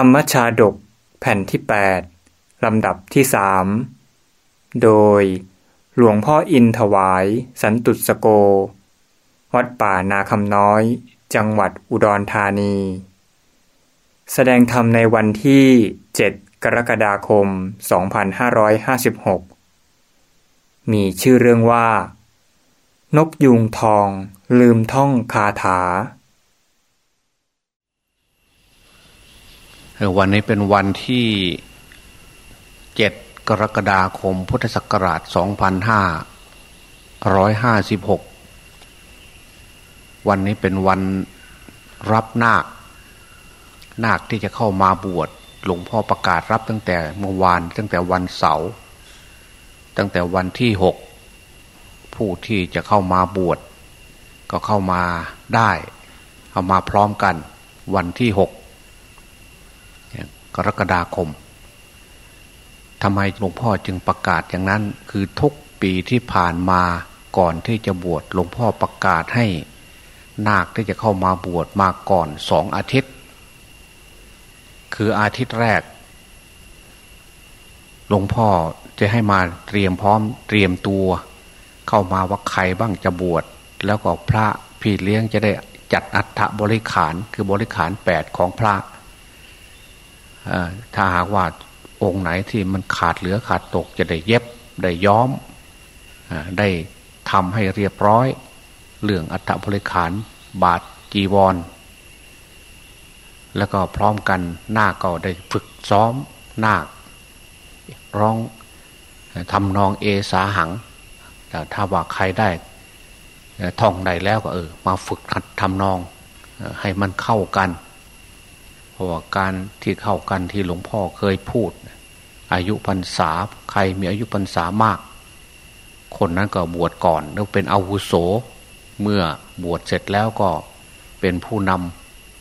ธรรมชาดก แผ่นที่ 8 ลำดับที่สโดย หลวงพ่ออินถวาย สันตุสโก วัดป่านาคำน้อย จังหวัดอุดรธานี แสดงธรรมในวันที่ 7 กรกฎาคม 2556 มีชื่อเรื่องว่า นกยูงทองลืมท่องคาถา วันนี้เป็นวันที่เจ็ดกรกฎาคมพุทธศักราช 2556 วันนี้เป็นวันรับนาค นาคที่จะเข้ามาบวช หลวงพ่อประกาศรับตั้งแต่เมื่อวานตั้งแต่วันเสาร์ตั้งแต่วันที่หกผู้ที่จะเข้ามาบวช ก็เข้ามาได้ เข้ามาพร้อมกัน วันที่หก กรกฎาคมทำไมหลวงพ่อจึงประกาศอย่างนั้น คือทุกปีที่ผ่านมาก่อนที่จะบวชหลวงพ่อประกาศให้นาคที่จะเข้ามาบวชมาก่อนสองอาทิตย์ คืออาทิตย์แรก หลวงพ่อจะให้มาเตรียมพร้อมเตรียมตัว เข้ามาว่าใครบ้างจะบวชแล้วก็พระพี่เลี้ยงจะได้จัดอัฐบริขารคือบริขารแปดของพระ ถ้าหากว่าองค์ไหนที่มันขาดเหลือขาดตกจะได้เย็บได้ย้อมได้ทำให้เรียบร้อย เรื่องอัฐบริขารบาทจีวร แล้วก็พร้อมกันนาคก็ได้ฝึกซ้อมนาคร้องทำนองเอสาหัง แต่ถ้าว่าใครได้ท่องใดแล้วก็เออ มาฝึกหัดทำนองให้มันเข้ากัน เพราะว่าการที่เข้ากันที่หลวงพ่อเคยพูด อายุพรรษาใครมีอายุพรรษามาก คนนั้นก็บวชก่อนแล้วเป็นอาวุโส เมื่อบวชเสร็จแล้วก็เป็นผู้น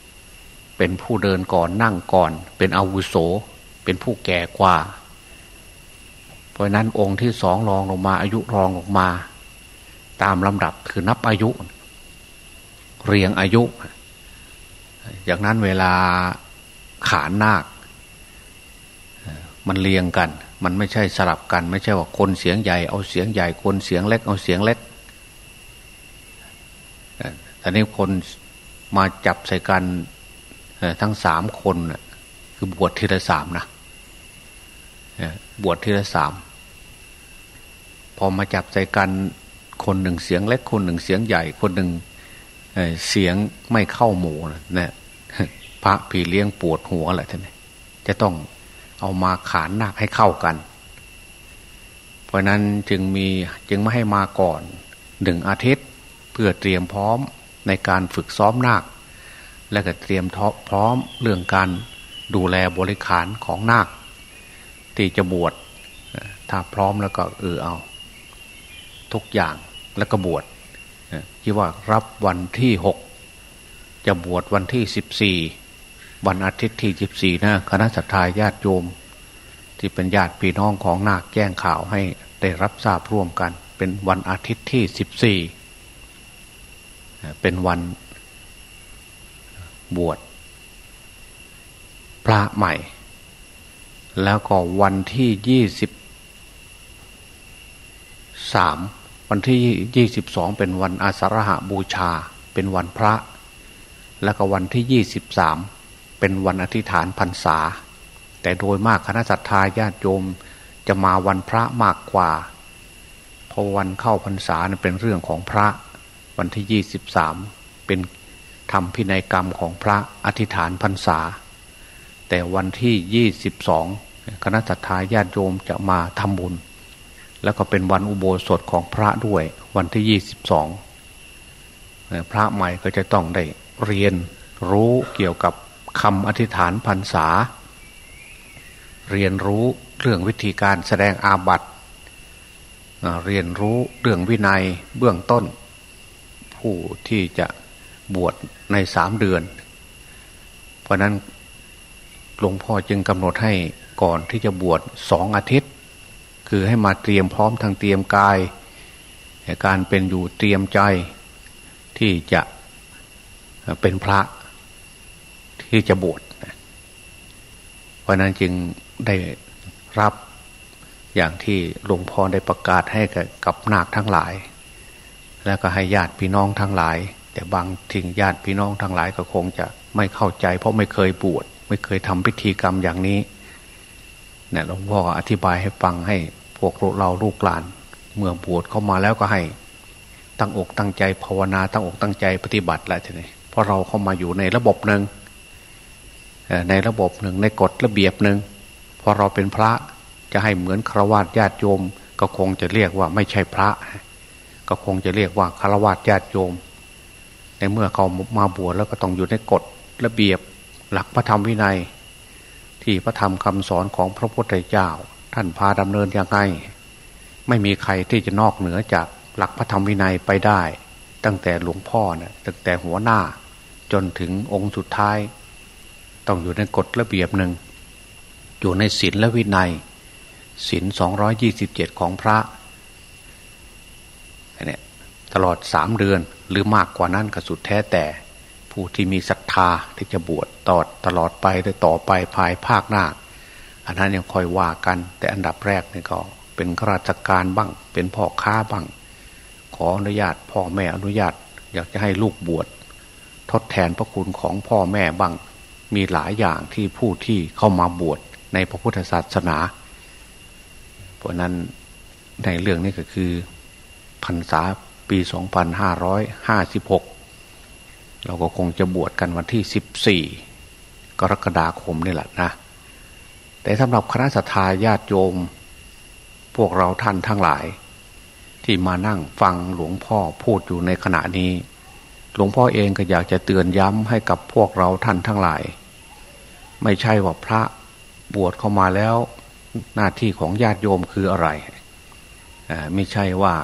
ำเป็นผู้เดินก่อนนั่งก่อน เป็นอาวุโส เป็นผู้แก่กว่า เพราะนั้นองค์ที่สองรองลงมา อายุรองลงมา ตามลำดับคือนับอายุ เรียงอายุจากนั้นเวลา ขานนาค มันเรียงกัน มันไม่ใช่สลับกัน ไม่ใช่ว่าคนเสียงใหญ่เอาเสียงใหญ่ คนเสียงเล็ก เอาเสียงเล็กแต่นี้คนมาจับใส่กันทั้งสามคนคือบวชทีละสามนะบวชทีละสามพอมาจับใส่กันคนหนึ่งเสียงเล็กคนหนึ่งเสียงใหญ่คนหนึ่งเสียงไม่เข้าหมู่นะ พระผีเลี้ยงปวดหัวแหละท่านจะต้องเอามาขานนาคให้เข้ากัน เพราะนั้นจึงมีจึงไม่ให้มาก่อนหนึ่งอาทิตย์เพื่อเตรียมพร้อมในการฝึกซ้อมนาค และก็เตรียมพร้อมเรื่องการดูแลบริขารของนาค ที่จะบวชถ้าพร้อมแล้วก็เออเอา ทุกอย่างแล้วก็บวชที่ว่ารับวันที่หกจะบวชวันที่สิบสี่ วันอาทิตย์ที่สิบสี่นะคณะสัตยาญาติโยม ที่เป็นญาติพี่น้องของนาคแจ้งข่าวให้ได้รับทราบร่วมกัน เป็นวันอาทิตย์ที่สิบสี่เป็นวันบวชพระใหม่ แล้วก็วันที่ยี่สิบสามวันที่ยี่สิบสองเป็นวันอาสาฬหาบูชา เป็นวันพระ แล้วก็วันที่ยี่สิบสาม เป็นวันอธิษฐานพรรษา แต่โดยมากคณะสัตยาญาติโยมจะมาวันพระมากกว่าเพราะวันเข้าพรรษาเป็นเรื่องของพระวันที่ยี่สิบสามเป็นทำพินัยกรรมของพระอธิษฐานพรรษา แต่วันที่ยี่สิบสองคณะสัตยาญาติโยมจะมาทำบุญ แล้วก็เป็นวันอุโบสถของพระด้วย วันที่ยี่สิบสองพระใหม่ก็จะต้องได้เรียนรู้เกี่ยวกับ คำอธิษฐานพรรษา เรียนรู้เรื่องวิธีการแสดงอาบัติเรียนรู้เรื่องวินัยเบื้องต้น ผู้ที่จะบวชในสามเดือน เพราะนั้นหลวงพ่อจึงกำหนดให้ก่อนที่จะบวชสองอาทิตย์ คือให้มาเตรียมพร้อมทางเตรียมกาย การเป็นอยู่เตรียมใจที่จะเป็นพระ ที่จะบวชเพราะนั้นจึงได้รับอย่างที่หลวงพ่อได้ประกาศให้กับนาคทั้งหลาย แล้วก็ให้ญาติพี่น้องทั้งหลาย แต่บางทิ้งญาติพี่น้องทั้งหลายก็คงจะไม่เข้าใจ เพราะไม่เคยบวชไม่เคยทำพิธีกรรมอย่างนี้เนี่ยหลวงพ่ออธิบายให้ฟังให้พวกเราลูกหลาน เมื่อบวชเข้ามาแล้วก็ให้ ตั้งอกตั้งใจภาวนาตั้งอกตั้งใจปฏิบัติแล้วทีนี้เพราะเราเข้ามาอยู่ในระบบหนึ่ง ในระบบหนึ่งในกฎระเบียบหนึ่งพอเราเป็นพระจะให้เหมือนฆราวาสญาติโยม ก็คงจะเรียกว่าไม่ใช่พระ ก็คงจะเรียกว่าฆราวาสญาติโยม ในเมื่อเขามาบวชแล้วก็ต้องอยู่ในกฎระเบียบหลักพระธรรมวินัย ที่พระธรรมคำสอนของพระพุทธเจ้า ท่านพาดำเนินยังไงไม่มีใครที่จะนอกเหนือจากหลักพระธรรมวินัยไปได้ ตั้งแต่หลวงพ่อนะตั้งแต่หัวหน้า จนถึงองค์สุดท้าย ต้องอยู่ในกฎระเบียบหนึ่ง อยู่ในศีลและวินัยศีลสองร้อยยี่สิบเจ็ดของพระเนี่ยตลอดสามเดือนหรือมากกว่านั้นก็สุดแท้แต่ ผู้ที่มีศรัทธาที่จะบวชตอดตลอดไปหรือต่อไปภายภาคหน้า อันนั้นยังคอยว่ากัน แต่อันดับแรกนี่ก็เป็นข้าราชการบ้าง เป็นพ่อค้าบ้าง ขออนุญาตพ่อแม่อนุญาต อยากจะให้ลูกบวชทดแทนพระคุณของพ่อแม่บ้าง มีหลายอย่างที่ผู้ที่เข้ามาบวชในพระพุทธศาสนา เพราะนั้นในเรื่องนี้ก็คือพรรษาปี 2556 เราก็คงจะบวชกันวันที่สิบสี่กรกฎาคมนี่แหละนะ แต่สำหรับคณะสัตยาญาติโยม พวกเราท่านทั้งหลาย ที่มานั่งฟังหลวงพ่อพูดอยู่ในขณะนี้ หลวงพ่อเองก็อยากจะเตือนย้ำให้กับพวกเราท่านทั้งหลาย ไม่ใช่ว่าพระบวชเข้ามาแล้ว หน้าที่ของญาติโยมคืออะไรไม่ใช่ว่า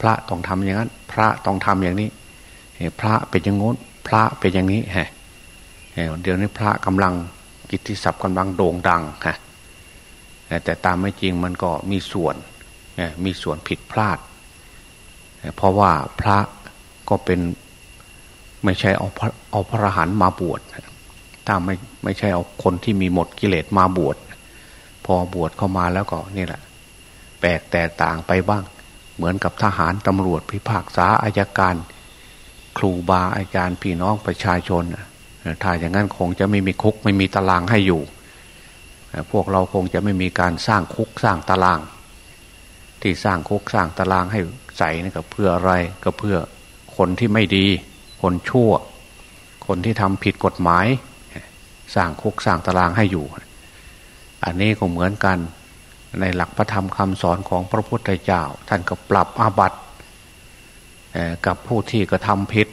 พระต้องทำอย่างนั้น พระต้องทำอย่างนี้พระเป็นอย่างงู้นพระเป็นอย่างนี้ฮะเดี๋ยวนี้พระกำลังกิตติศัพท์กำลังโด่งดังฮะแต่ตามไม่จริงมันก็มีส่วนมีส่วนผิดพลาด เพราะว่าพระ ก็เป็นไม่ใช่เอาพระเอาพระหันมาบวชถ้าไม่ไม่ใช่เอาคนที่มีหมดกิเลสมาบวชพอบวชเข้ามาแล้วก็นี่แหละแปลกแต่ต่างไปบ้าง เหมือนกับทหารตำรวจพิพากษาอายการ ครูบาอาจารย์พี่น้องประชาชนถ้าอย่างนั้นคงจะไม่มีคุกไม่มีตารางให้อยู่ พวกเราคงจะไม่มีการสร้างคุกสร้างตาราง ที่สร้างคุกสร้างตารางให้ใส่นี่ก็เพื่ออะไรก็เพื่อ คนที่ไม่ดี คนชั่ว คนที่ทำผิดกฎหมาย สร้างคุกสร้างตารางให้อยู่ อันนี้ก็เหมือนกันในหลักพระธรรมคำสอนของพระพุทธเจ้า ท่านก็ปรับอาบัติกับผู้ที่กระทำผิด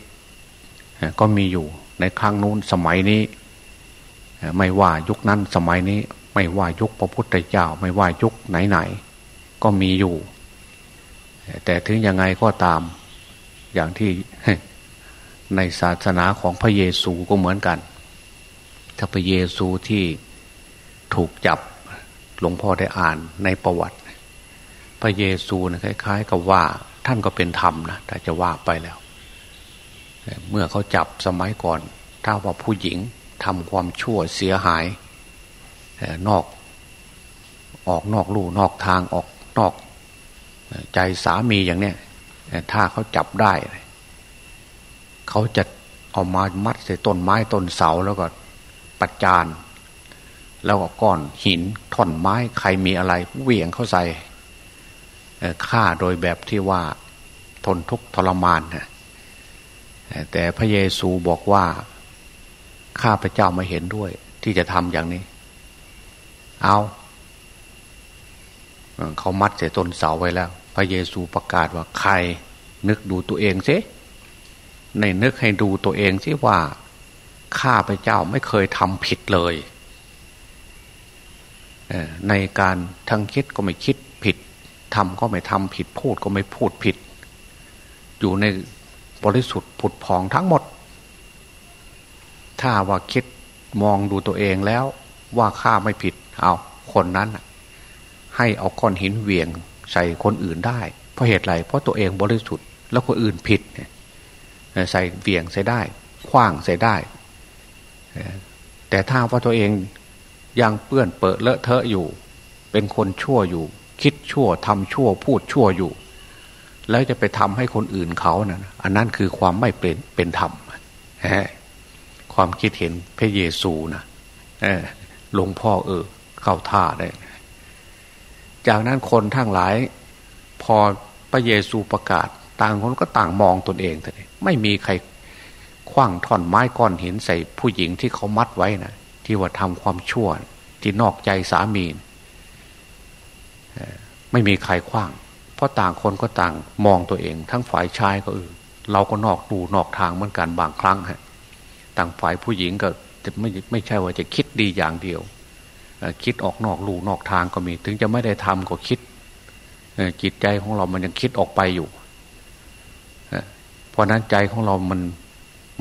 ก็มีอยู่ในครั้งนู้นสมัยนี้ ไม่ว่ายุคนั้นสมัยนี้ไม่ว่ายุคพระพุทธเจ้า ไม่ว่ายุคไหนๆก็มีอยู่ แต่ถึงยังไงก็ตาม อย่างที่ในศาสนาของพระเยซูก็เหมือนกัน ถ้าพระเยซูที่ถูกจับหลวงพ่อได้อ่านในประวัติ พระเยซูนะคล้าย ๆ กับว่าท่านก็เป็นธรรมนะแต่จะว่าไปแล้ว เมื่อเขาจับสมัยก่อน ถ้าว่าผู้หญิงทำความชั่วเสียหายนอก ออกนอกลู่นอกทางออกนอก ใจสามีอย่างเนี้ย ถ้าเขาจับได้ เขาจะเอามามัดใส่ต้นไม้ต้นเสาแล้วก็ปัจจาน แล้วก็ก้อนหินท่อนไม้ใครมีอะไรเหวี่ยงเข้าใส่ฆ่าโดยแบบที่ว่าทนทุกข์ทรมานนะแต่พระเยซูบอกว่าข้าพระเจ้าไม่เห็นด้วย ที่จะทำอย่างนี้ เอาเขามัดเสียต้นเสาไว้แล้ว พระเยซูประกาศว่าใคร นึกดูตัวเองสิในนึกให้ดูตัวเองสิว่าข้าพระเจ้าไม่เคยทำผิดเลยในการทั้งคิดก็ไม่คิดผิดทำก็ไม่ทำผิดพูดก็ไม่พูดผิด อยู่ในบริสุทธิ์ผุดพองทั้งหมด ถ้าว่าคิดมองดูตัวเองแล้วว่าข้าไม่ผิด เอาคนนั้น ให้เอาก้อนหินเวียง ใส่คนอื่นได้ เพราะเหตุไรเพราะตัวเองบริสุทธิ์แล้วคนอื่นผิดใส่เหวี่ยงใส่ได้คว้างใส่ได้ แต่ถ้าว่าตัวเองยังเปื้อนเปื้อเลอะเทอะอยู่ เป็นคนชั่วอยู่ คิดชั่วทำชั่วพูดชั่วอยู่ แล้วจะไปทำให้คนอื่นเขานะ่ะอันนั้นคือความไม่เป็นเป็นธรรมความคิดเห็นพระเยซูนะหลวงพ่อเออเข้าท่าได้ จากนั้นคนทั้งหลาย พอพระเยซูประกาศ ต่างคนก็ต่างมองตนเองแต่ไม่มีใครคว้างท่อนไม้ก้อนหินใส่ผู้หญิงที่เขามัดไว้นะที่ว่าทำความชั่วที่นอกใจสามีไม่มีใครคว้าง เพราะต่างคนก็ต่างมองตัวเอง ทั้งฝ่ายชายก็เออเราก็นอกดูนอกทางเหมือนกันบางครั้งฮะต่างฝ่ายผู้หญิงก็จะไม่ไม่ใช่ว่าจะคิดดีอย่างเดียว คิดออกนอกลูนอกทางก็มี ถึงจะไม่ได้ทำก็คิดจิตใจของเรามันยังคิดออกไปอยู่เพราะนั้นใจของเรามัน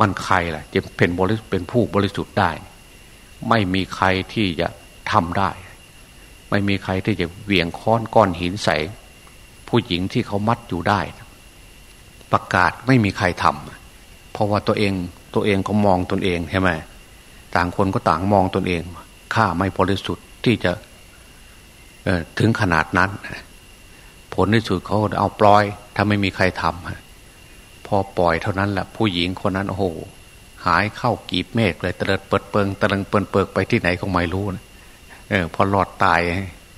มันใครล่ะจะเป็นบริเป็นผู้บริสุทธิ์ได้ ไม่มีใครที่จะทำได้ ไม่มีใครที่จะเหวี่ยงค้อนก้อนหินใส่ผู้หญิงที่เขามัดอยู่ได้ ประกาศไม่มีใครทำเพราะว่าตัวเองตัวเองก็มองตนเองใช่ไหมต่างคนก็ต่างมองตนเอง ข้าไม่บริสุทธิ์ที่จะถึงขนาดนั้น ผลที่สุดเขาเอาปล่อย ถ้าไม่มีใครทำพอปล่อยเท่านั้นแหละผู้หญิงคนนั้นโอ้โหหายเข้ากีบเมฆเลยตะเลิดเปิดเปิงตะลึงเปิดเปิกไปที่ไหนก็ไม่รู้นะเออพอหลอดตาย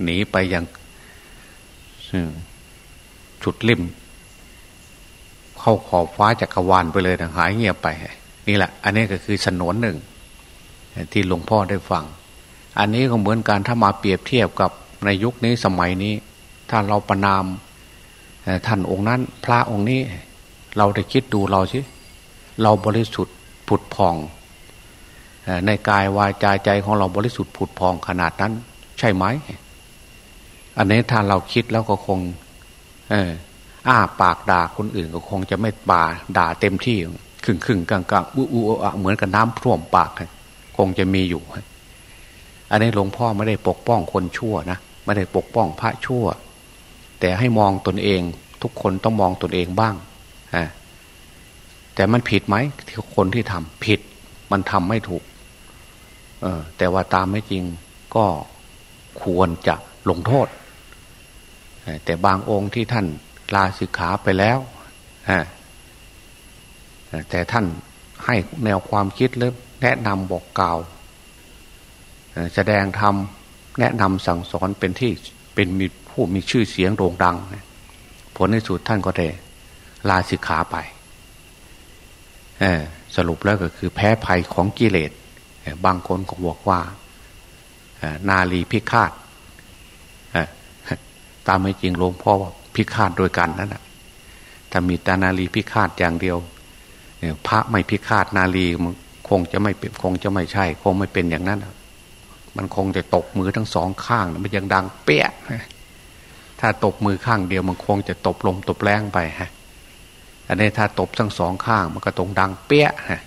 หนีไปอย่างจุดลิ่มเข้าขอบฟ้าจักรวาลไปเลยนะหายเงียบไป นี่แหละ อันนี้ก็คือสนวนหนึ่ง ที่หลวงพ่อได้ฟัง อันนี้ก็เหมือนการถ้ามาเปรียบเทียบกับในยุคนี้สมัยนี้ ถ้าเราประนามท่านองค์นั้น พระองค์นี้ เราได้คิดดูเราสิเราบริสุทธิ์ผุดพองในกายวาจาใจของเราบริสุทธิ์ผุดพองขนาดนั้น ใช่ไหม อันนี้ถ้าเราคิดแล้วก็คง เอออ้าปากด่าคนอื่นก็คงจะไม่บาด่าเต็มที่ครึ่งครึ่งกลางกลางอู้อู้อะเหมือนกับน้ำท่วมปากคงจะมีอยู่ อันนี้หลวงพ่อไม่ได้ปกป้องคนชั่วนะไม่ได้ปกป้องพระชั่ว แต่ให้มองตนเองทุกคนต้องมองตนเองบ้างแต่มันผิดไหมที่คนที่ทำผิด มันทำไม่ถูก เออแต่ว่าตามไม่จริงก็ควรจะลงโทษ แต่บางองค์ที่ท่านลาสิกขาไปแล้วแต่ท่านให้แนวความคิดหรือแนะนำบอกกล่าว แสดงธรรมแนะนำสั่งสอนเป็นที่เป็นมีผู้มีชื่อเสียงโด่งดัง ผลในสุดท่านก็ได้ลาสิกขาไปสรุปแล้วก็คือแพ้ภัยของกิเลสบางคนก็บอกว่านาลีพิฆาตตามไม่จริงหลวงพ่อว่าพิฆาตโดยกันนั่นแหะถ้ามีตานาลีพิฆาตอย่างเดียวพระไม่พิฆาตนาลีคงจะไม่คงจะไม่ใช่ คงไม่เป็นอย่างนั้น มันคงจะตกมือทั้งสองข้างมันยังดังเปี้ยถ้าตบมือข้างเดียวมันคงจะตบลมตบแรงไปฮะอันนี้ถ้าตบทั้งสองข้าง มันก็ตรงดังเปี้ยฮะ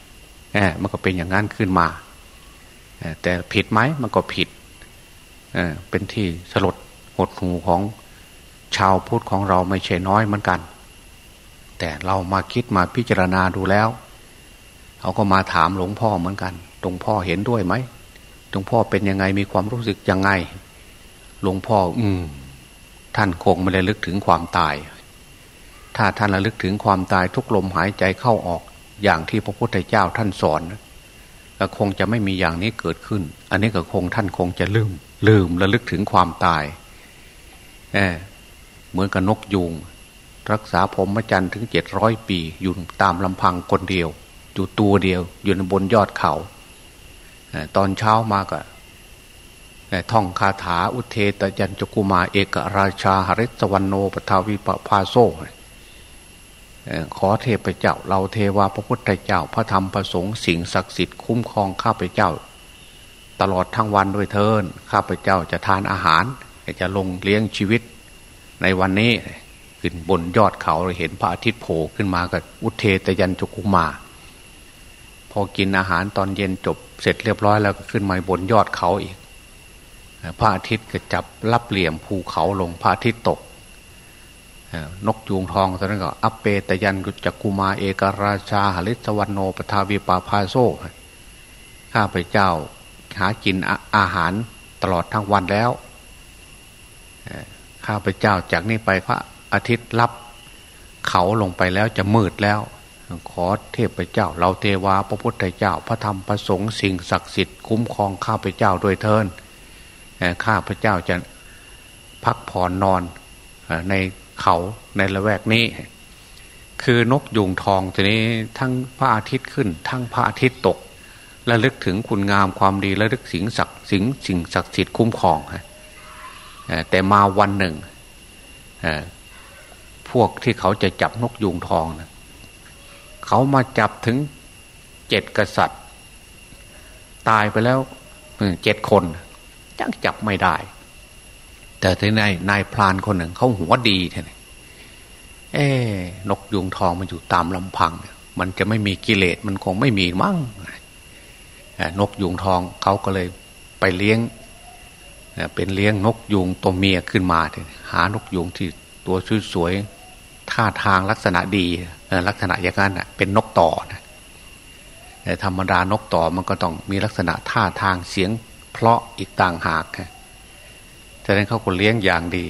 มันก็เป็นอย่างนั้นขึ้นมาแต่ผิดไหมมันก็ผิดเป็นที่สลดหดหูของชาวพุทธของเราไม่ใช่น้อยเหมือนกัน แต่เรามาคิดมาพิจารณาดูแล้วเขาก็มาถามหลวงพ่อเหมือนกันหลวงพ่อเห็นด้วยไหม หลวงพ่อเป็นยังไงมีความรู้สึกยังไง หลวงพ่อ อืม ท่านคงไม่ได้ลึกถึงความตาย ถ้าท่านระลึกถึงความตายทุกลมหายใจเข้าออก อย่างที่พระพุทธเจ้าท่านสอนก็คงจะไม่มีอย่างนี้เกิดขึ้น อันนี้ก็คงท่านคงจะลืม ลืมระลึกถึงความตายเอเหมือนกับนกยูงรักษาผมมจันถึงเจ็ดร้อยปี อยู่ตามลำพังคนเดียว อยู่ตัวเดียว อยู่บนยอดเขา ตอนเช้ามาก็ท่องคาถาอุเทตยันจกุมาเอกราชาหริสวรรโนปทาวิปพาโซขอเทพเจ้า เราเทวาพระพุทธเจ้า พระธรรมพระสงฆ์สิ่งศักดิ์สิทธิ์คุ้มครองข้าพเจ้า ตลอดทั้งวันด้วยเทินข้าพเจ้าจะทานอาหาร จะลงเลี้ยงชีวิต ในวันนี้ขึ้นบนยอดเขาเราเห็นพระอาทิตย์โผล่ขึ้นมากับอุเทตยันจุกุมา พอกินอาหารตอนเย็นจบ เสร็จเรียบร้อยแล้วก็ขึ้นมาบนยอดเขาอีกพระอาทิตย์ก็จับรับเหลี่ยมภูเขาลงพระอาทิตย์ตกนกยูงทองตอนนั้นก็อัปเปตยันจักุมาเอกราชาหลิสวรรณโนปทาวิปาพาโซข้าพเจ้าหากินอาหารตลอดทั้งวันแล้วข้าพเจ้าจากนี้ไปพระอาทิตย์รับเขาลงไปแล้วจะมืดแล้ว ขอเทพเจ้าเราเทวาพระพุทธเจ้า พระธรรมพระสงฆ์สิ่งศักดิ์สิทธิ์คุ้มครองข้าพเจ้าโดยเทินข้าพเจ้าจะพักผ่อนนอนในเขาในละแวกนี้ คือนกยุงทองทีนี้ทั้งพระอาทิตย์ขึ้น ทั้งพระอาทิตย์ตกและลึกถึงคุณงามความดีและลึกสิ่งศักดิ์สิ่งสิ่งศักดิ์สิทธิ์คุ้มครองแต่มาวันหนึ่งพวกที่เขาจะจับนกยุงทองนะ เขามาจับถึงเจ็ดกษัตริย์ ตายไปแล้วเจ็ดคนยังจับไม่ได้ แต่ที่นายนายพรานคนหนึ่งเขาหัวดีท่านเอ๊นกยุงทองมันอยู่ตามลำพัง มันจะไม่มีกิเลสมันคงไม่มีมั้งนกยุงทองเขาก็เลยไปเลี้ยงเป็นเลี้ยงนกยุงตัวเมียขึ้นมาหานกยุงที่ตัวสวยๆ ท่าทางลักษณะดีลักษณะอย่างนั้นเป็นนกต่อนะธรรมดานกต่อมันก็ต้องมีลักษณะท่าทางเสียง เพราะอีกต่างหากฉะนั้นเขาก็เลี้ยงอย่างดี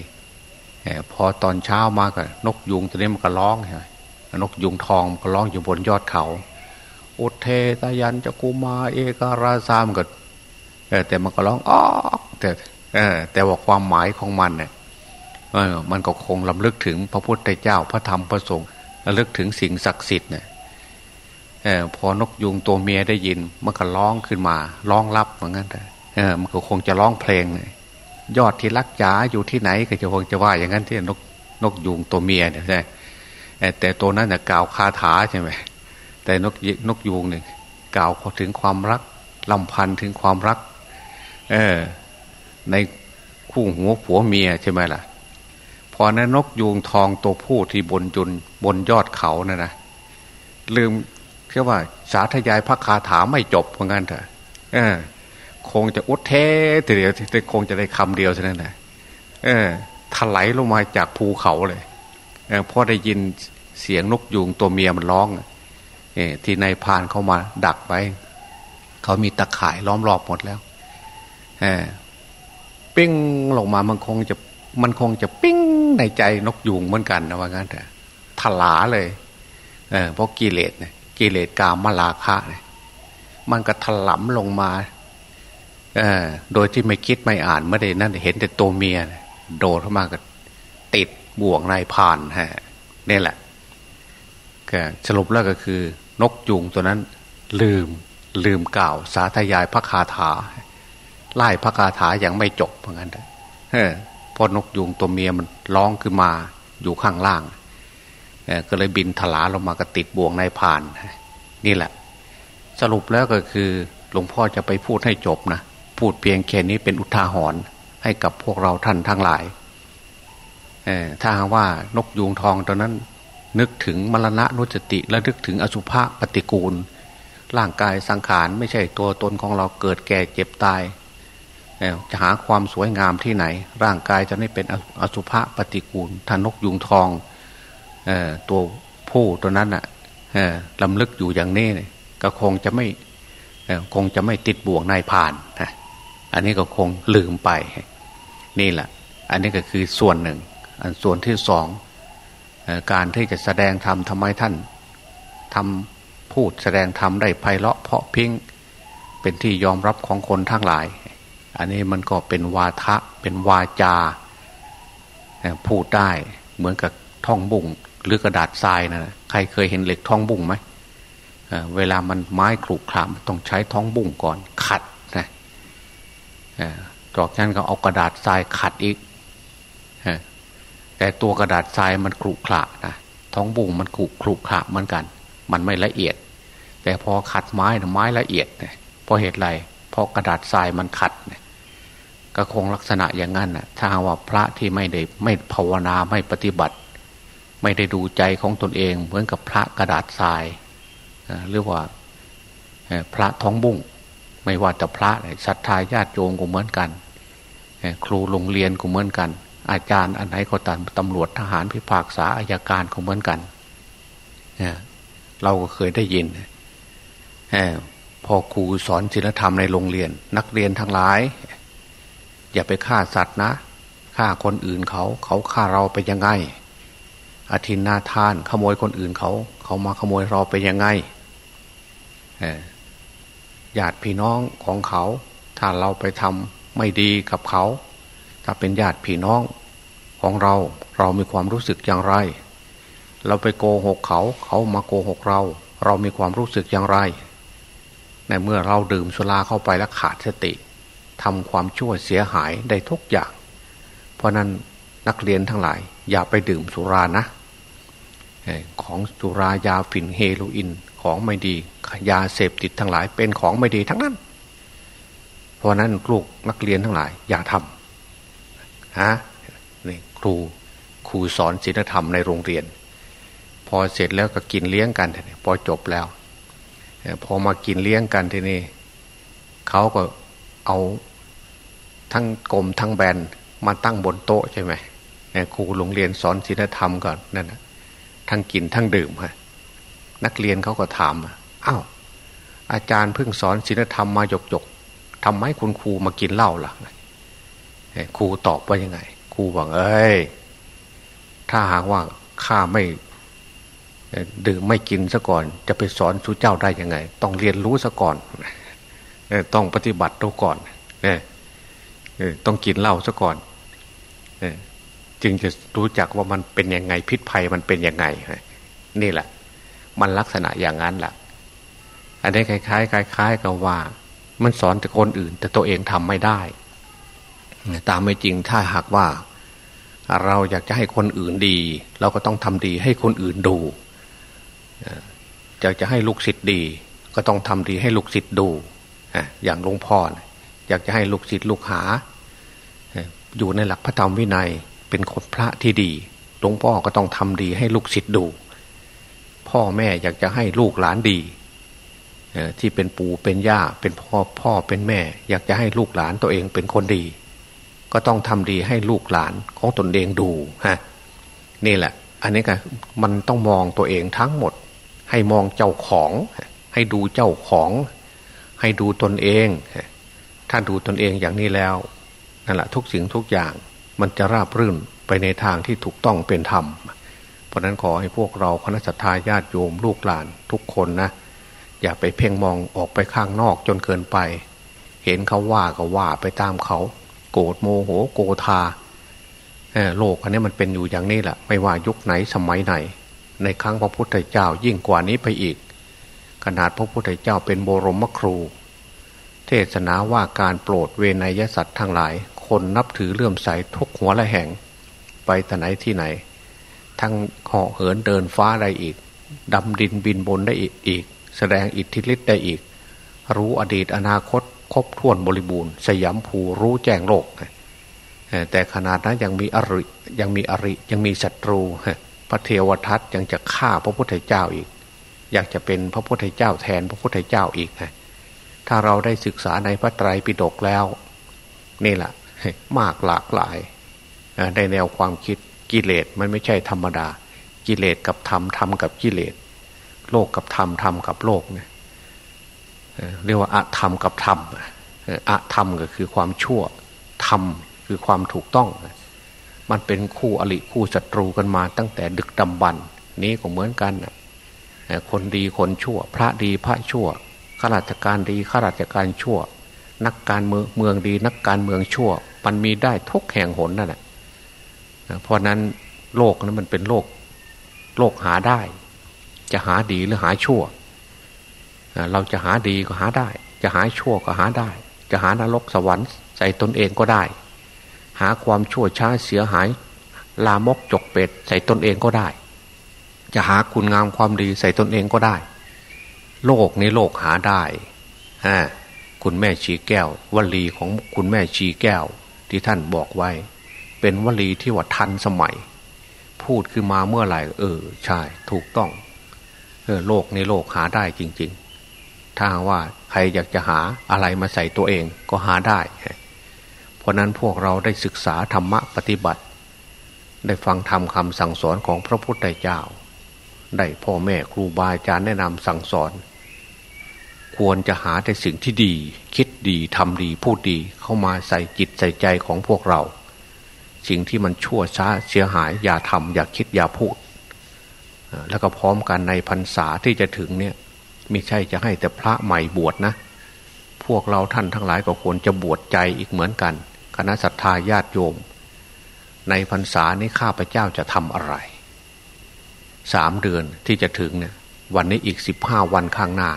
พอตอนเช้ามาก็นกยุงตัวนี้มันก็ร้องนกยุงทองมันก็ร้องอยู่บนยอดเขาอุเทตยันจะกุมาเอกราซามก็แต่มันก็ร้องอ๋อแต่แต่ว่าความหมายของมันเนี่ย มันก็คงลำลึกถึงพระพุทธเจ้าพระธรรมพระสงฆ์ระลึกถึงสิ่งศักดิ์สิทธิ์เนี่ยพอนกยุงตัวเมียได้ยินมันก็ร้องขึ้นมาร้องรับเหมือนกันแต่มันก็คงจะร้องเพลงยอดที่รักจ๋าอยู่ที่ไหนก็จะคงจะว่าอย่างนั้นที่นกนกยุงตัวเมียเนี่ยใช่แต่ตัวนั้นเนี่ยกล่าวคาถาใช่ไหมแต่นกนกยูงเนี่ยกล่าวถึงความรักลำพันถึงความรัก เออในคู่หัวผัวเมียใช่ไหมล่ะ พอนั้นนกยูงทองตัวผู้ที่บนจุนบนยอดเขานะ่ะนะลืมเรียกว่าสาธยายพระคาถาไม่จบเหมือนกันเถอะเออคงจะอุดเททีเดียวแต่คงจะได้คำเดียวเท่านั้นแหละเออถลายลงมาจากภูเขาเลยเออพอได้ยินเสียงนกยูงตัวเมียมันร้องที่นายพานเข้ามาดักไว้เขามีตะข่ายล้อมรอบหมดแล้วปิ้งลงมามันคงจะ มันคงจะปิ้งในใจนกยูงเหมือนกันนะว่างั้นแต่ถลาเลยเเพราะกิเลสเนี่ยกิเลสกามมาลาคะเนี่ยมันก็ถลำลงมาเอโดยที่ไม่คิดไม่อ่านไม่ได้นั่นเห็นแต่ตัวเมีย โดดเข้ามาก็ติดบ่วงนายพานฮะนี่แหละก็สรุปแล้วก็คือ นกจูงตัวนั้น ลืม ลืมกล่าว สาธยายพระคาถาไล่พระคาถาอย่างไม่จบเหมือนกันเออ พอนกยูงตัวเมียมันร้องขึ้นมาอยู่ข้างล่างก็เลยบินถลาลงมากระติดบ่วงในผ่าน นี่แหละ สรุปแล้วก็คือหลวงพ่อจะไปพูดให้จบนะพูดเพียงแค่นี้เป็นอุทาหรณ์ให้กับพวกเราท่านทั้งหลายถ้าว่านกยูงทองตอนนั้น นึกถึงมรณะนุสติ และนึกถึงอสุภะปฏิกูล ร่างกายสังขารไม่ใช่ตัวตนของเราเกิดแก่เจ็บตาย จะหาความสวยงามที่ไหน ร่างกายจะไม่เป็นอสุภะปฏิกูลทานกยุงทองตัวผู้ตัวนั้นอะลำลึกอยู่อย่างนี้ก็คงจะไม่คงจะไม่ติดบ่วงนายผ่านอันนี้ก็คงลืมไป นี่แหละ อันนี้ก็คือส่วนหนึ่ง อันส่วนที่สองการที่จะแสดงธรรมทำไมท่านทำพูดแสดงธรรมได้ไพเราะเพาะพิงเป็นที่ยอมรับของคนทั้งหลาย อันนี้มันก็เป็นวาทะเป็นวาจาพูดได้เหมือนกับท่องบุ้งหรือกระดาษทรายนะใครเคยเห็นเหล็กท่องบุ้งไหมเวลามันไม้ขรุขระมันต้องใช้ท้องบุ้งก่อนขัดนะจากนั้นก็เอากระดาษทรายขัดอีกแต่ตัวกระดาษทรายมันขรุขระนะท้องบุ้งมันขรุขรุขระเหมือนกัน มันไม่ละเอียด แต่พอขัดไม้นะไม้ละเอียดเนี่ยเพราะเหตุไรเพราะกระดาษทรายมันขัดนี่ย ก็คงลักษณะอย่างนั้นนะถ้าว่าพระที่ไม่ได้ไม่ภาวนาไม่ปฏิบัติ ไม่ได้ดูใจของตนเอง เหมือนกับพระกระดาษทรายหรือว่าพระท้องบุ้งไม่ว่าแต่พระศรัทธาญาติโยมก็เหมือนกัน ครูโรงเรียนก็เหมือนกัน อาจารย์อันไหนก็ตามตำรวจทหารพิพากษาอายการก็เหมือนกันเราก็เคยได้ยินพอครูสอนศีลธรรมในโรงเรียน นักเรียนทั้งหลาย อย่าไปฆ่าสัตว์นะฆ่าคนอื่นเขา เขาฆ่าเราไปยังไงอธินนาทาน ขโมยคนอื่นเขา เขามาขโมยเราไปยังไงญาติพี่น้องของเขา ถ้าเราไปทำไม่ดีกับเขา ถ้าเป็นญาติพี่น้องของเรา เรามีความรู้สึกอย่างไร เราไปโกหกเขา เขามาโกหกเรา เรามีความรู้สึกอย่างไรในเมื่อเราดื่มสุราเข้าไปแล้วขาดสติ ทำความชั่วเสียหายได้ทุกอย่าง เพราะนั้นนักเรียนทั้งหลาย อย่าไปดื่มสุรานะ ของสุรายาฝิ่นเฮโรอีนของไม่ดียาเสพติดทั้งหลาย เป็นของไม่ดีทั้งนั้น เพราะนั้นลูกนักเรียนทั้งหลาย อย่าทำฮะนี่ครูครูสอนศีลธรรมในโรงเรียน พอเสร็จแล้วก็กินเลี้ยงกันพอจบแล้วพอมากินเลี้ยงกันทีนี้เขาก็เอา ทั้งกลมทั้งแบนมาตั้งบนโต๊ะใช่ไหมครูโรงเรียนสอนศีลธรรมก่อนนั่นนะทั้งกินทั้งดื่มฮะนักเรียนเขาก็ถามอ้าวอาจารย์เพิ่งสอนศีลธรรมมาหยกหยกทำไมคุณครูมากินเหล้าล่ะครูตอบว่ายังไง ครูบอกเอ้ยถ้าหากว่าข้าไม่ดื่มไม่กินซะก่อน จะไปสอนสุเจ้าได้ยังไง ต้องเรียนรู้ซะก่อนต้องปฏิบัติตัวก่อน ต้องกินเหล้าซะก่อนจึงจะรู้จักว่ามันเป็นยังไงพิษภัยมันเป็นยังไงนี่แหละ มันลักษณะอย่างนั้นแหละอันนี้คล้ายๆคล้ายๆกับว่า มันสอนแต่คนอื่น แต่ตัวเองทำไม่ได้ ตามไม่จริงถ้าหากว่า เราอยากจะให้คนอื่นดี เราก็ต้องทำดีให้คนอื่นดูอยากจะให้ลูกศิษย์ดี ก็ต้องทำดีให้ลูกศิษย์ดูอย่างหลวงพ่อ อยากจะให้ลูกศิษย์ลูกหา อยู่ในหลักพระธรรมวินัยเป็นคนพระที่ดีหลวงพ่อก็ต้องทำดีให้ลูกศิษย์ดู พ่อแม่อยากจะให้ลูกหลานดีที่เป็นปู่เป็นย่าเป็นพ่อพ่อเป็นแม่ อยากจะให้ลูกหลานตัวเองเป็นคนดี ก็ต้องทำดีให้ลูกหลานของตนเองดูฮะนี่แหละ อันนี้ก็มันต้องมองตัวเองทั้งหมด ให้มองเจ้าของ ให้ดูเจ้าของ ให้ดูตนเอง ถ้าดูตนเองอย่างนี้แล้วนั่นแหละทุกสิ่งทุกอย่างมันจะราบรื่นไปในทางที่ถูกต้องเป็นธรรม เพราะนั้นขอให้พวกเราคณะสัตยาญาติโยมลูกหลานทุกคนนะ อย่าไปเพ่งมองออกไปข้างนอกจนเกินไป เห็นเขาว่าก็ว่าไปตามเขา โกรธโมโหโกธาโลกอันนี้มันเป็นอยู่อย่างนี้แหละไม่ว่ายุคไหนสมัยไหน ในครั้งพระพุทธเจ้ายิ่งกว่านี้ไปอีก ขนาดพระพุทธเจ้าเป็นบรมครู เทศนาว่าการโปรดเวนยสัตว์ทั้งหลาย คนนับถือเลื่อมใสทุกหัวและแห่ง ไปแต่ไหนที่ไหน ทั้งเหาะเหินเดินฟ้าได้อีกดำดินบินบนได้อีก แสดงอิทธิฤทธิ์ได้อีก รู้อดีตอนาคต ครบถ้วนบริบูรณ์ สยามภูรู้แจ้งโลก แต่ขนาดนั้นยังมีอริยังมีอริยังมีศัตรู พระเทวทัตยังจะฆ่าพระพุทธเจ้าอีก อยากจะเป็นพระพุทธเจ้าแทนพระพุทธเจ้าอีกนะ ถ้าเราได้ศึกษาในพระไตรปิฎกแล้ว นี่แหละมากหลากหลายในแนวความคิดกิเลสมันไม่ใช่ธรรมดา กิเลสกับธรรมธรรมกับกิเลส โลกกับธรรมธรรมกับโลกเนี่ยเรียกว่าอะธรรมกับธรรมอะธรรมก็คือความชั่วธรรมคือความถูกต้อง มันเป็นคู่อริคู่ศัตรูกันมาตั้งแต่ดึกดำบรรนี้ก็เหมือนกันคนดีคนชั่ว พระดีพระชั่ว ข้าราชการดีข้าราชการชั่ว นักการเมืองเมืองดี นักการเมืองชั่ว มันมีได้ทุกแห่งหนนั่นแหละเพราะนั้นโลกนั้นมันเป็นโลกโลกหาได้ จะหาดีหรือหาชั่ว เราจะหาดีก็หาได้ จะหาชั่วก็หาได้ จะหานรกสวรรค์ใส่ตนเองก็ได้ หาความชั่วช้าเสียหาย ลามกจกเป็ดใส่ตนเองก็ได้ จะหาคุณงามความดีใส่ตนเองก็ได้ โลกในโลกหาได้ฮะคุณแม่ชีแก้ววลีของคุณแม่ชีแก้ว ที่ท่านบอกไว้ เป็นวลีที่ว่าทันสมัย พูดคือมาเมื่อไหร่เออ ใช่ ถูกต้องเออโลกในโลกหาได้จริง ๆ ถ้าว่าใครอยากจะหาอะไรมาใส่ตัวเองก็หาได้ เพราะนั้นพวกเราได้ศึกษาธรรมะปฏิบัติ ได้ฟังธรรมคำสั่งสอนของพระพุทธเจ้า ได้พ่อแม่ครูบาอาจารย์แนะนำสั่งสอน ควรจะหาแต่สิ่งที่ดี คิดดีทำดีพูดดีเข้ามาใส่จิตใส่ใจของพวกเรา สิ่งที่มันชั่วช้าเสียหายอย่าทำอย่าคิดอย่าพูด แล้วก็พร้อมกันในพรรษาที่จะถึงเนี่ยไม่ใช่จะให้แต่พระใหม่บวชนะ พวกเราท่านทั้งหลายก็ควรจะบวชใจอีกเหมือนกัน คณะศรัทธาญาติโยม ในพรรษานี้ข้าพเจ้าจะทำอะไรสามเดือนที่จะถึงเนี่ยวันนี้อีกสิบห้าวันข้างหน้า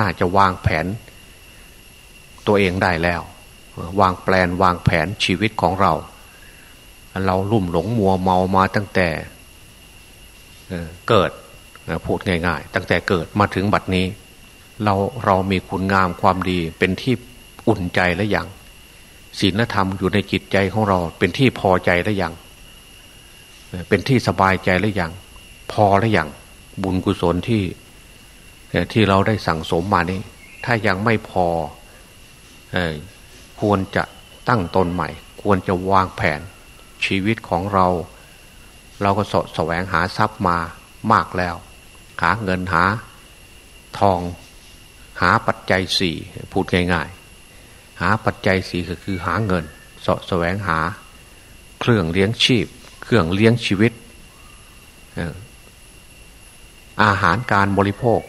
น่าจะวางแผน ตัวเองได้แล้ว วางแปลนวางแผนชีวิตของเรา เราลุ่มหลงมัวเมามาตั้งแต่เกิดพูดง่าย ๆ ตั้งแต่เกิดมาถึงบัดนี้ เราเรามีคุณงามความดีเป็นที่อุ่นใจและอย่างศีลธรรมอยู่ในจิตใจของเรา เป็นที่พอใจและอย่างเป็นที่สบายใจและอย่างพอและอย่างบุญกุศลที่ ที่เราได้สั่งสมมานี้ ถ้ายังไม่พอควรจะตั้งตนใหม่ ควรจะวางแผนชีวิตของเรา เราก็สแสวงหาทรัพย์มามากแล้ว หาเงินหาทองหาปัจจัยสี่พูดง่ายๆ หาปัจจัยสี่ก็คือหาเงินสแสวงหา เครื่องเลี้ยงชีพ เครื่องเลี้ยงชีวิต อาหารการบริโภค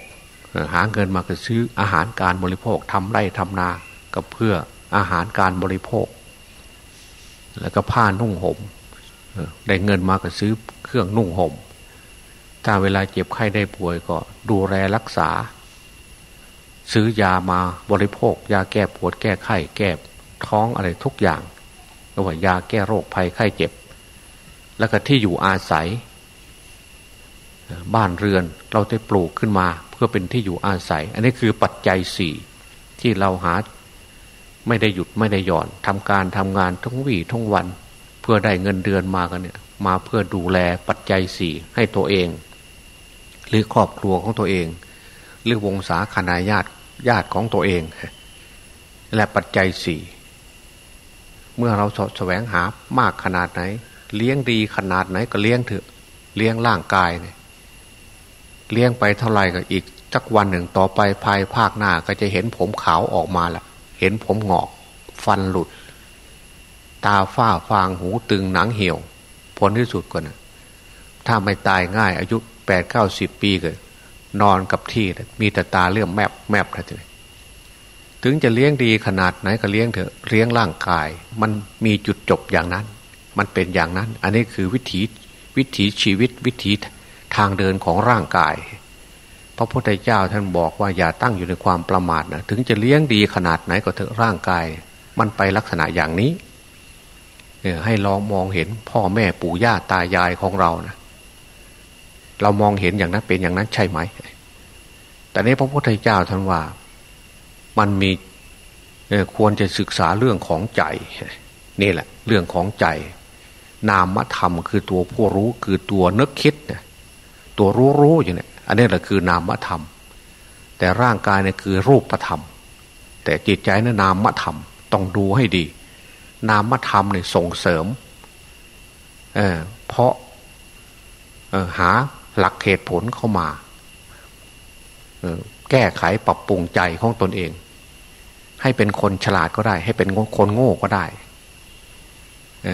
หาเงินมาก็ซื้ออาหารการบริโภคทำไร่ทำนาก็เพื่ออาหารการบริโภค แล้วก็ผ้านุ่งหม่มได้เงินมาก็ซื้อเครื่องนุ่งหม่มถ้าเวลาเจ็บไข้ได้ป่วยก็ดูแลรักษา ซื้อยามาบริโภค ยาแก้ปวดแก้ไข้แก้ท้องอะไรทุกอย่างก็ว่ายาแก้โรคภัยไข้เจ็บ แล้วก็ที่อยู่อาศัย บ้านเรือนเราได้ปลูกขึ้นมา เพื่อเป็นที่อยู่อาศัย อันนี้คือปัจจัยสี่ที่เราหาไม่ได้หยุดไม่ได้หย่อนทำการทำงานทั้งวี่ทั้งวัน เพื่อได้เงินเดือนมากันเนี่ย มาเพื่อดูแลปัจจัยสี่ให้ตัวเอง หรือครอบครัวของตัวเอง หรือวงศาคณาญาติญาติของตัวเอง และปัจจัยสี่เมื่อเราสแสวงหามากขนาดไหน เลี้ยงดีขนาดไหนก็เลี้ยงเถอะ เลี้ยงร่างกายเนี่ย เลี้ยงไปเท่าไหร่ก็อีกสักวันหนึ่งต่อไปภายภาคหน้าก็จะเห็นผมขาวออกมาละเห็นผมหงอก ฟันหลุด ตาฝ้าฟางหูตึงหนังเหี่ยว ผลที่สุดก็นะถ้าไม่ตายง่าย อายุแปดเก้าสิบปีก็นอนกับที่มีแต่ตาเลื่อมแมบแมบนะทีถึงจะเลี้ยงดีขนาดไหนก็เลี้ยงเถอะเลี้ยงร่างกาย มันมีจุดจบอย่างนั้น มันเป็นอย่างนั้น อันนี้คือวิถีวิถีชีวิตวิถี ทางเดินของร่างกาย พระพุทธเจ้าท่านบอกว่าอย่าตั้งอยู่ในความประมาทนะถึงจะเลี้ยงดีขนาดไหนก็เถอะร่างกาย มันไปลักษณะอย่างนี้ให้ลองมองเห็นพ่อแม่ปู่ย่าตายายของเรานะเรามองเห็นอย่างนั้นเป็นอย่างนั้นใช่ไหม แต่นี้พระพุทธเจ้าท่านว่ามันมีควรจะศึกษาเรื่องของใจ นี่แหละ เรื่องของใจ นามธรรมคือตัวผู้รู้คือตัวนึกคิดนี่ย ตัวรู้รู้อย่างนี้อันนี้แหละคือนามธรรม แต่ร่างกายเนี่ยคือรูปธรรม แต่จิตใจนี่นามธรรม ต้องดูให้ดี นามธรรมเนี่ยส่งเสริมเเพราะหาหลักเหตุผลเข้ามาแก้ไขปรับปรุงใจของตนเอง ให้เป็นคนฉลาดก็ได้ ให้เป็นคนโง่ก็ได้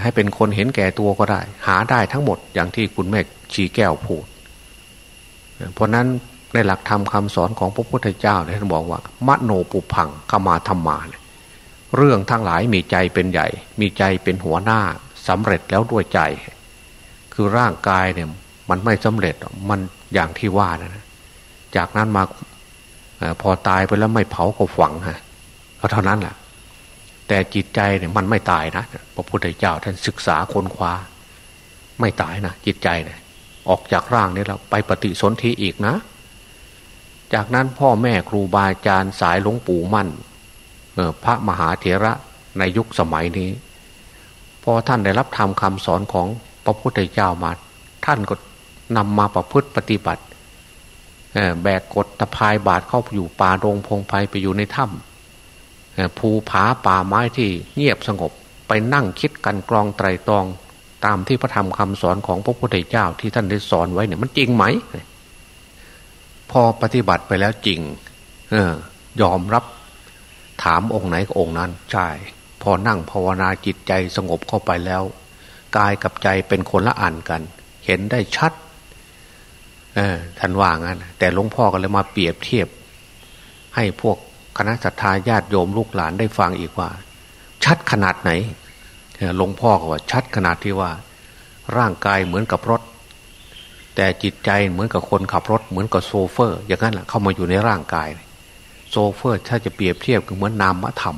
ให้เป็นคนเห็นแก่ตัวก็ได้ หาได้ทั้งหมดอย่างที่คุณแม่ชีแก้วพูด เพราะนั้นในหลักธรรมคาสอนของพระพุทธเจ้าเนี่ยท่านบอกว่ามโนปุพังขมาธรรมาเเรื่องทั้งหลายมีใจเป็นใหญ่ มีใจเป็นหัวหน้าสำเร็จแล้วด้วยใจ คือร่างกายเนี่ยมันไม่สำเร็จมันอย่างที่ว่านะจากนั้นมาพอตายไปแล้วไม่เผาก็ฝังฮะเพราะเท่านั้นแหละแต่จิตใจเนี่ยมันไม่ตายนะพระพุทธเจ้าท่านศึกษาค้นคว้า ไม่ตายนะจิตใจเนี่ย ออกจากร่างนี้แล้วไปปฏิสนธิอีกนะ จากนั้นพ่อแม่ครูบาอาจารย์สายหลวงปู่มั่นพระมหาเถระในยุคสมัยนี้ พอท่านได้รับธรรมคำสอนของพระพุทธเจ้ามา ท่านก็นำมาประพฤติปฏิบัติแบกกดตะพายบาทเข้าอยู่ป่าโรงพงไพไปอยู่ในถ้ำภูผาป่าไม้ที่เงียบสงบไปนั่งคิดกันกรองไตรตรอง ตามที่พระธรรมคำสอนของพระพุทธเจ้าที่ท่านได้สอนไว้เนี่ยมันจริงไหม พอปฏิบัติไปแล้วจริง เออยอมรับถามองค์ไหนก็องค์นั้นใช่พอนั่งภาวนาจิตใจสงบเข้าไปแล้ว กายกับใจเป็นคนละอันกัน เห็นได้ชัดเออท่านว่างั้น แต่หลวงพ่อก็เลยมาเปรียบเทียบ ให้พวกคณะศรัทธาญาติโยมลูกหลานได้ฟังอีกว่า ชัดขนาดไหน หลวงพ่อก็ว่าชัดขนาดที่ว่า ร่างกายเหมือนกับรถ แต่จิตใจเหมือนกับคนขับรถ เหมือนกับโชเฟอร์ อย่างนั้นแหละเข้ามาอยู่ในร่างกาย โชเฟอร์ถ้าจะเปรียบเทียบก็เหมือนนามธรรม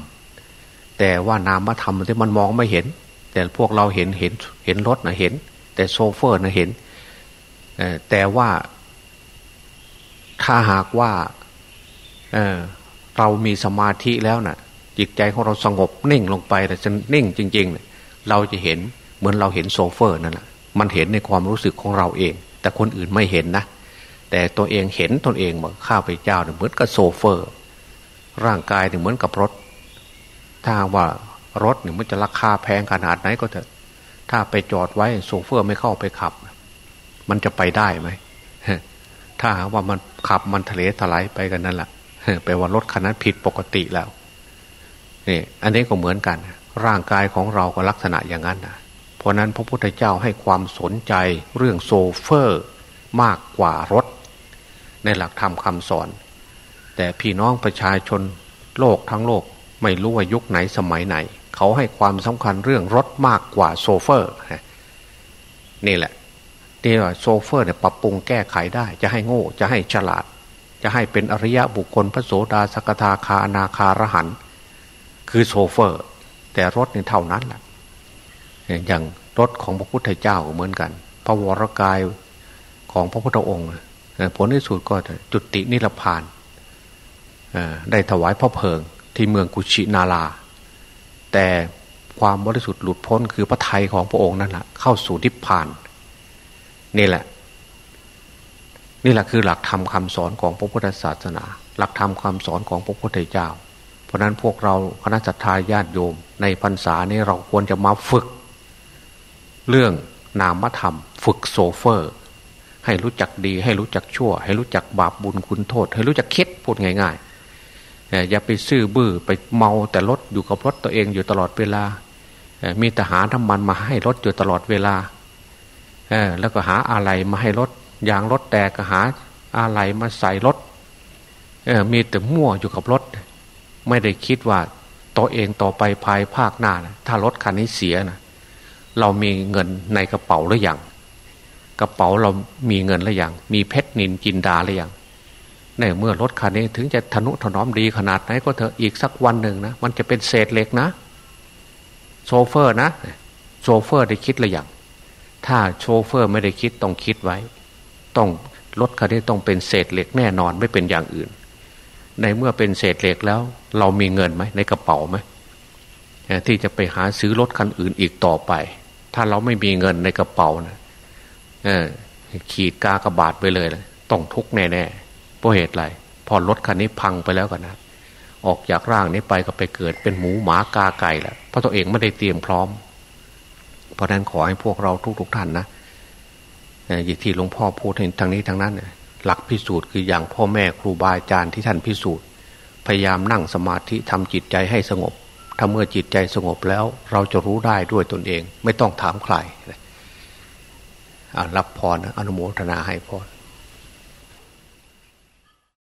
แต่ว่านามธรรมที่มันมองไม่เห็น แต่พวกเราเห็นเห็นเห็นรถนะเห็น แต่โชเฟอร์นะเห็นแต่ว่าถ้าหากว่าเเรามีสมาธิแล้วนะ่ะ จิตใจของเราสงบนิ่งลงไปแต่จะนิ่งจริงๆ เราจะเห็นเหมือนเราเห็นโซเฟอร์นั่นแหละมันเห็นในความรู้สึกของเราเอง แต่คนอื่นไม่เห็นนะ แต่ตัวเองเห็นตนเองบอกข้าพเจ้าเนี่ยเหมือนกับโซเฟอร์ ร่างกายเนี่ยเหมือนกับรถ ถ้าว่ารถเนี่ยมันจะราคาแพงขนาดไหนก็เถอะ ถ้าไปจอดไว้โซเฟอร์ไม่เข้าไปขับ มันจะไปได้ไหมถ้าว่ามันขับมันทะเลถลายไปกันนั่นแหละแปลว่ารถคันนั้นผิดปกติแล้วนี่อันนี้ก็เหมือนกัน ร่างกายของเราก็ลักษณะอย่างนั้นนะเพราะนั้นพระพุทธเจ้าให้ความสนใจเรื่องโซเฟอร์มากกว่ารถ ในหลักธรรมคำสอน แต่พี่น้องประชาชนโลกทั้งโลกไม่รู้ว่ายุคไหนสมัยไหน เขาให้ความสำคัญเรื่องรถมากกว่าโชเฟอร์นี่แหละนี่ว่าโชเฟอร์เนี่ยปรับปรุงแก้ไขได้ จะให้โง่ จะให้ฉลาด จะให้เป็นอริยบุคคลพระโสดาสกทาคาอนาคาอรหันต์คือโชเฟอร์ แต่รถเนี่ยเท่านั้นแหละอย่างรถของพระพุทธเจ้าเหมือนกัน พระวรกายของพระพุทธองค์ผลที่สุดก็จุตินิรพานได้ถวายพระเพลิงที่เมืองกุชินาลาแต่ความบริสุทธิ์หลุดพ้นคือพระไทยของพระองค์นั่นแหละเข้าสู่นิพพาน นี่แหละ นี่แหละคือหลักธรรมคาสอนของพระพุทธศาสนา หลักธรรมคาสอนของพระพุทธเจ้า ราะนั้นพวกเราคณะสัตยาญาติโยม ในพรรษานี้เราควรจะมาฝึก เรื่องนามธรรม ฝึกโซเฟอร์ ให้รู้จักดี ให้รู้จักชั่ว ให้รู้จักบาปบุญคุณโทษ ให้รู้จักคิดพูดง่ายๆอย่าไปซื่อบื้อไปเมาแต่รถอยู่กับรถตัวเองอยู่ตลอดเวลา มีทหารน้ำมันมาให้รถอยู่ตลอดเวลาแล้วก็หาอะไรมาให้รถยางรถแตกก็หาอะไรมาใส่รถมีแต่มั่วอยู่กับรถ ไม่ได้คิดว่าตัวเองต่อไปภายภาคหน้านะถ้ารถคันนี้เสียนะเรามีเงินในกระเป๋าหรือยังกระเป๋าเรามีเงินหรือยังมีเพชรนินจินดาหรือยังในเมื่อรถคันนี้ถึงจะทนุถนอมดีขนาดไหนก็เถอะอีกสักวันหนึ่งนะมันจะเป็นเศษเหล็กนะ โซเฟอร์นะ โซเฟอร์ได้คิดหรือยังถ้าโชเฟอร์ไม่ได้คิดต้องคิดไว้ ต้องรถคันนี้ต้องเป็นเศษเหล็กแน่นอนไม่เป็นอย่างอื่น ในเมื่อเป็นเศษเหล็กแล้ว เรามีเงินไหมในกระเป๋าไหมที่จะไปหาซื้อรถคันอื่นอีกต่อไป ถ้าเราไม่มีเงินในกระเป๋านะขีดกากระบาดไปเลยต้องทุกแน่ๆเพราะเหตุไรพอรถคันนี้พังไปแล้วกันนะออกจากร่างนี้ไปก็ไปเกิดเป็นหมูหมากาไก่แหละเพราะตัวเองไม่ได้เตรียมพร้อม เพราะนั้นขอให้พวกเราทุกๆทท่านนะอย่างที่หลวงพ่อพูดทางนี้ทางนั้นเนี่ย หลักพิสูจน์คืออย่างพ่อแม่ครูบาอาจารย์ที่ท่านพิสูจน์ พยายามนั่งสมาธิทำจิตใจให้สงบ ถ้าเมื่อจิตใจสงบแล้ว เราจะรู้ได้ด้วยตนเอง ไม่ต้องถามใครรับพรอนุโมทนาให้พร